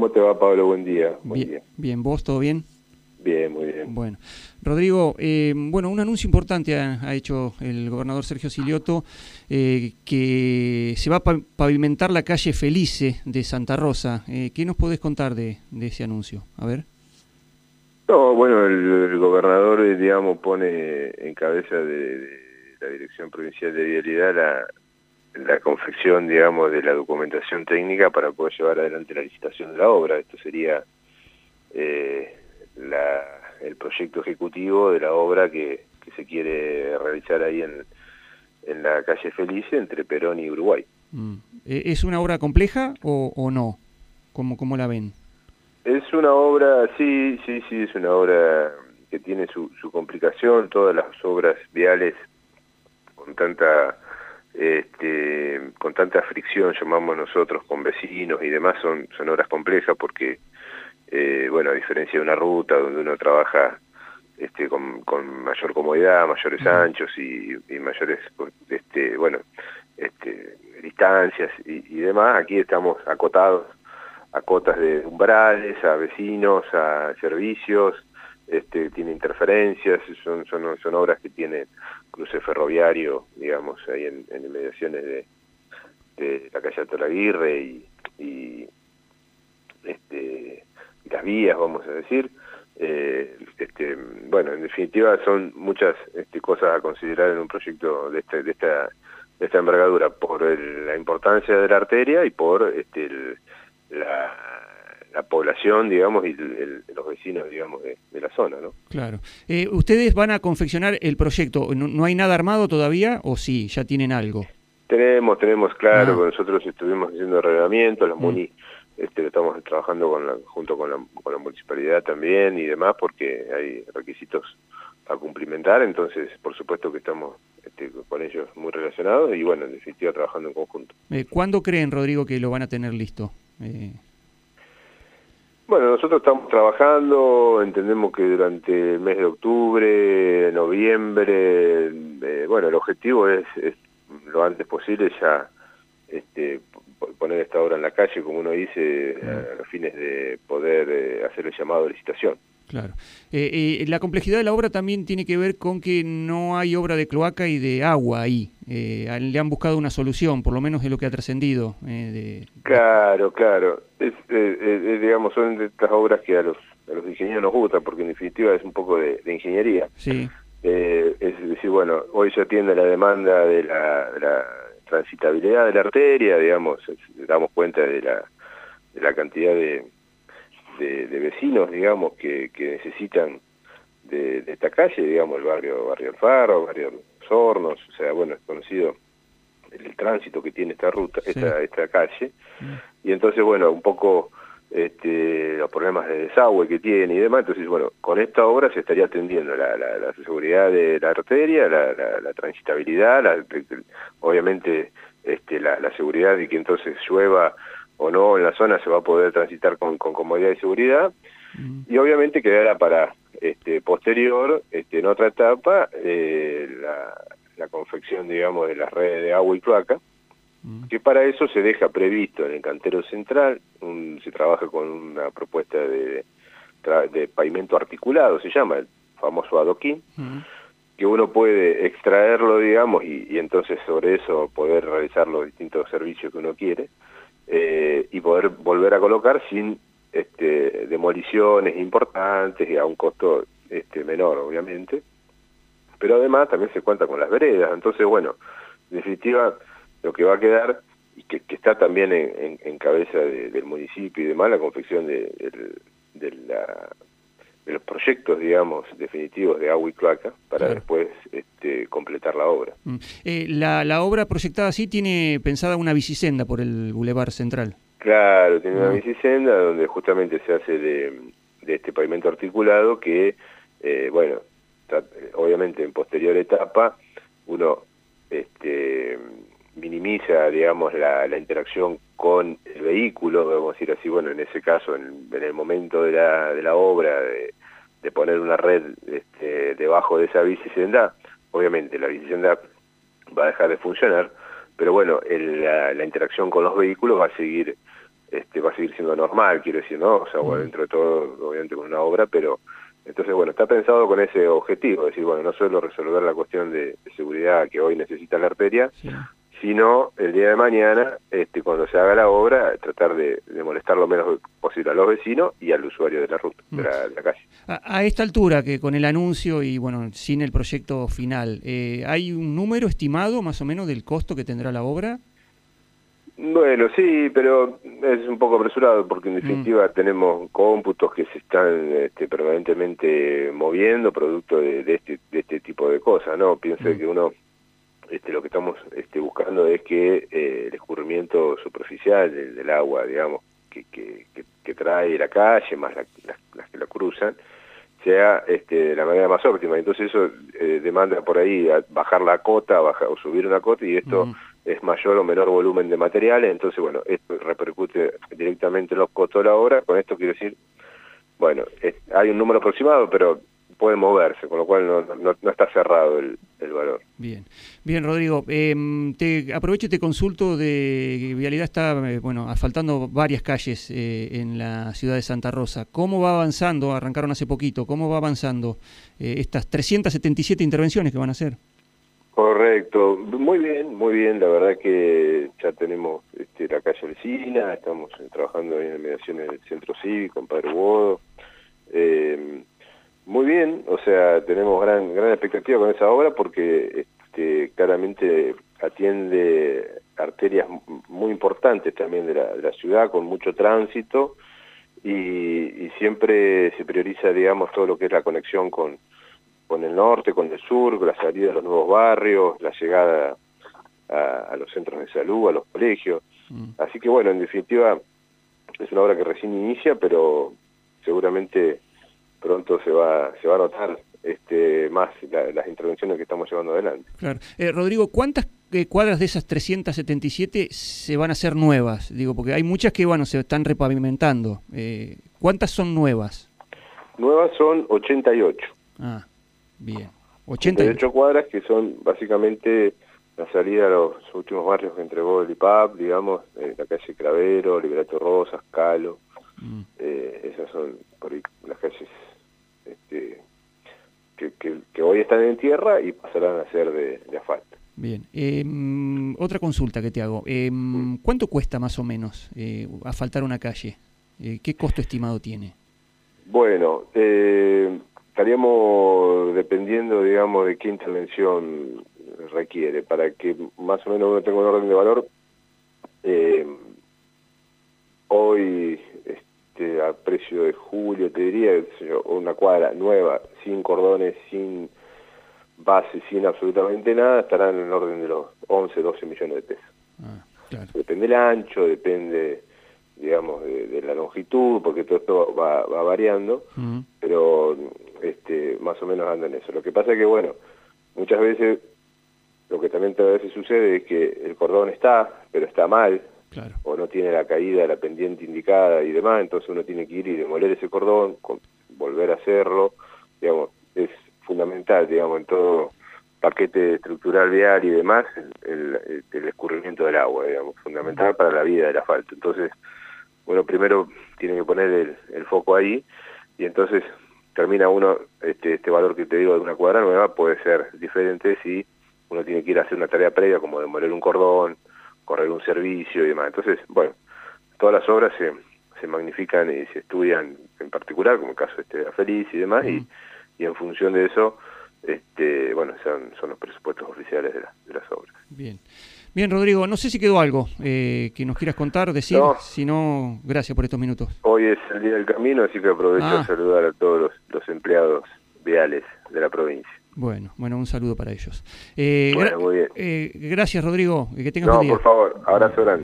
¿Cómo te va, Pablo? Buen día. Buen bien, día. bien, ¿vos todo bien? Bien, muy bien. Bueno, Rodrigo, eh, bueno, un anuncio importante ha, hecho el gobernador Sergio Silioto, eh, que se va a pavimentar la calle Felice de Santa Rosa. Eh, ¿Qué nos podés contar de, ese anuncio? A ver. No, bueno, el, gobernador, digamos, pone en cabeza de, la Dirección Provincial de Vialidad la, la confección, digamos, de la documentación técnica para poder llevar adelante la licitación de la obra. Esto sería... Eh, el proyecto ejecutivo de la obra que, se quiere realizar ahí en, en la calle Felice entre Perón y Uruguay. Mm. ¿E-, ¿Es una obra compleja o, o no? ¿Cómo, ¿Cómo la ven? Es una obra, sí, sí, sí, es una obra que tiene su, su complicación, todas las obras viales con tanta este, con tanta fricción llamamos nosotros con vecinos y demás son, son obras complejas porque eh, bueno, a diferencia de una ruta donde uno trabaja este, con, mayor comodidad, mayores anchos y, mayores, este, bueno, este, distancias y, demás, aquí estamos acotados a cotas de umbrales, a vecinos, a servicios, este, tiene interferencias, son, son, obras que tienen cruce ferroviario, digamos, ahí en, inmediaciones de, de la calle Alto y, y este, las vías, vamos a decir. Eh, este, bueno, en definitiva son muchas este, cosas a considerar en un proyecto de, este, de, esta, de esta envergadura, por la importancia de la arteria y por este, la, la, población, digamos, y los vecinos, digamos, de, la zona, ¿no? Claro. Eh, ¿Ustedes van a confeccionar el proyecto? ¿No, hay nada armado todavía o sí, ya tienen algo? Tenemos, tenemos, claro, ah. nosotros estuvimos haciendo reglamento, los mm. MUNI este, estamos trabajando con la, junto con la, con la municipalidad también y demás porque hay requisitos a cumplimentar, entonces por supuesto que estamos este, con ellos muy relacionados y bueno, en definitiva trabajando en conjunto. Eh, ¿Cuándo creen, Rodrigo, que lo van a tener listo? Eh... Bueno, nosotros estamos trabajando, entendemos que durante el mes de octubre, noviembre, eh, bueno, el objetivo es, es, lo antes posible ya este, poner esta obra en la calle, como uno dice, a los fines de poder eh, hacer el llamado de licitación. Claro. Eh, eh, la complejidad de la obra también tiene que ver con que no hay obra de cloaca y de agua ahí. le han buscado una solución, por lo menos es lo que ha trascendido. De... Claro, claro. Es, digamos, son de estas obras que a los, a los ingenieros nos gustan, porque en definitiva es un poco de, ingeniería. Sí. es decir, bueno, hoy se atiende la demanda de la transitabilidad de la arteria, digamos, damos cuenta de la, de la cantidad de, de, vecinos, digamos, que, que necesitan de, esta calle, digamos, el barrio Barrio Alfaro, barrio Hornos, o sea, bueno, es conocido el, tránsito que tiene esta ruta, esta, esta calle, mm. y entonces, bueno, un poco este, los problemas de desagüe que tiene y demás. Entonces, bueno, con esta obra se estaría atendiendo la, la, seguridad de la arteria, la, la transitabilidad, obviamente este, la, seguridad de que entonces llueva o no en la zona se va a poder transitar con, con comodidad y seguridad. Mm. Y obviamente quedará para este, posterior, este, en otra etapa, eh, la, la confección, digamos, de las redes de agua y cloaca, Mm. que para eso se deja previsto en el cantero central, se trabaja con una propuesta de, de pavimento articulado, se llama el famoso adoquín, mm. que uno puede extraerlo, digamos, y, entonces sobre eso poder realizar los distintos servicios que uno quiere, eh, y poder volver a colocar sin este, demoliciones importantes y a un costo este, menor, obviamente. Pero además también se cuenta con las veredas, entonces, bueno, en definitiva lo que va a quedar y que, está también en, cabeza del municipio y demás la confección de, de, los proyectos, digamos, definitivos de agua y cloaca para después este, completar la obra. Mm. Eh, la, la obra proyectada así tiene pensada una bicisenda por el Boulevard Central. Claro, tiene una ah. bicisenda donde justamente se hace de, este pavimento articulado que, eh, bueno, obviamente en posterior etapa uno este, minimiza, digamos, la, la, interacción con el vehículo, vamos a decir así, bueno, en ese caso, en, el momento de la, de la obra, de, de poner una red este, debajo de esa bicicenda, obviamente la bicicenda va a dejar de funcionar, pero bueno, la, la, interacción con los vehículos va a seguir este, va a seguir siendo normal, quiero decir, ¿no? O sea, bueno, dentro de todo, obviamente con una obra, pero entonces, bueno, está pensado con ese objetivo, decir, bueno, no solo resolver la cuestión de, seguridad que hoy necesita la arteria, sino el día de mañana, este, cuando se haga la obra, tratar de, molestar lo menos posible a los vecinos y al usuario de la ruta, de la, calle. A, esta altura, que con el anuncio y, bueno, sin el proyecto final, eh, ¿hay un número estimado más o menos del costo que tendrá la obra? Bueno, sí, pero es un poco apresurado porque en mm. definitiva tenemos cómputos que se están este, permanentemente moviendo producto de, este, de este tipo de cosas, ¿no? Pienso mm. que uno, este, lo que estamos este, buscando es que eh, el escurrimiento superficial del, agua, digamos, que, que, que, trae la calle, más las que la cruzan, sea este, de la manera más óptima. Entonces eso eh, demanda por ahí bajar la cota bajar, o subir una cota y esto es mayor o menor volumen de materiales, entonces bueno, esto repercute directamente en los costos de la obra, con esto quiero decir, bueno, hay un número aproximado, pero puede moverse, con lo cual no, no, está cerrado el, el, valor. Bien, bien Rodrigo, eh, te aprovecho y te consulto de Vialidad está, eh, bueno, asfaltando varias calles eh, en la ciudad de Santa Rosa. ¿Cómo va avanzando? Arrancaron hace poquito, ¿cómo va avanzando eh, estas 377 intervenciones que van a hacer? Correcto, muy bien, muy bien, la verdad que ya tenemos este, la calle vecina, estamos trabajando en mediaciones del centro cívico, en Padre Bodo, eh, muy bien, o sea, tenemos gran gran expectativa con esa obra porque este, claramente atiende arterias muy importantes también de la, ciudad, con mucho tránsito, y, siempre se prioriza, digamos, todo lo que es la conexión con, con el norte, con el sur, la salida de los nuevos barrios, la llegada a, los centros de salud, a los colegios. Mm. Así que bueno, en definitiva, es una obra que recién inicia, pero seguramente pronto se va, se va a notar este, más las intervenciones que estamos llevando adelante. Claro. Eh, Rodrigo, ¿cuántas eh, cuadras de esas 377 se van a hacer nuevas? Digo, porque hay muchas que, bueno, se están repavimentando. Eh, ¿Cuántas son nuevas? Nuevas son 88. Ah, bien. 88 cuadras que son básicamente la salida a los últimos barrios que entregó el IPAP, digamos, la calle Cravero, Liberato Rosas, Calo. Mm. esas son por ahí las calles este, que, hoy están en tierra y pasarán a ser de, asfalto. Bien. Em, otra consulta que te hago. Em, ¿Cuánto cuesta más o menos eh, asfaltar una calle? Eh, ¿Qué costo estimado tiene? Bueno, eh, estaríamos dependiendo, digamos, de qué intervención requiere. Para que más o menos uno tenga un orden de valor, hoy este, de julio, te diría, una cuadra nueva, sin cordones, sin base, sin absolutamente nada, estarán en el orden de los 11, 12 millones de pesos. Ah, depende del ancho, depende, digamos, de, la longitud, porque todo esto va, variando, pero este, más o menos anda en eso. Lo que pasa es que, bueno, muchas veces, lo que también a veces sucede es que el cordón está, pero está mal, o no tiene la caída, la pendiente indicada y demás, entonces uno tiene que ir y demoler ese cordón, volver a hacerlo, digamos, es fundamental, digamos, en todo paquete estructural vial y demás, el, escurrimiento del agua, digamos, fundamental para la vida del asfalto. Entonces, bueno, primero tiene que poner el, foco ahí y entonces termina uno, este, este valor que te digo de una cuadra nueva puede ser diferente si uno tiene que ir a hacer una tarea previa como demoler un cordón, correr un servicio y demás. Entonces, bueno, todas las obras se, se magnifican y se estudian en particular, como el caso este de Feliz y demás, y, y en función de eso, este, bueno, son, son los presupuestos oficiales de, de las obras. Bien. Bien, Rodrigo, no sé si quedó algo eh, que nos quieras contar, decir, si no, gracias por estos minutos. Hoy es el Día del Camino, así que aprovecho a ah. saludar a todos los, los empleados viales de la provincia. Bueno, bueno, un saludo para ellos. Eh, bueno, muy bien. Eh, gracias, Rodrigo. Que tengas no, por favor, abrazo grande.